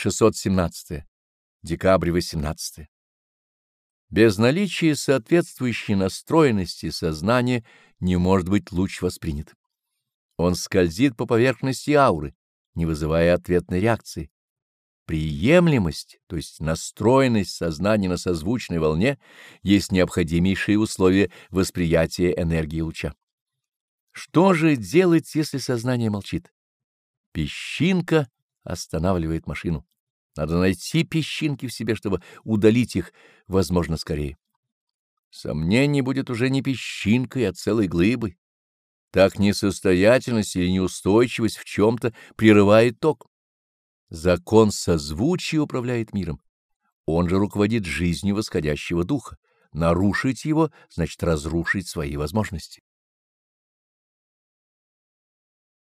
617. Декабрь 18. Без наличия соответствующей настроенности сознания не может быть луч воспринят. Он скользит по поверхности ауры, не вызывая ответной реакции. Приемлемость, то есть настроенность сознания на созвучной волне, есть необходимейшие условия восприятия энергии луча. Что же делать, если сознание молчит? Песчинка останавливает машину. Надо найти песчинки в себе, чтобы удалить их, возможно, скорее. Сомнений будет уже не песчинкой, а целой глыбой. Так несостоятельность или неустойчивость в чем-то прерывает ток. Закон созвучия управляет миром. Он же руководит жизнью восходящего духа. Нарушить его — значит разрушить свои возможности.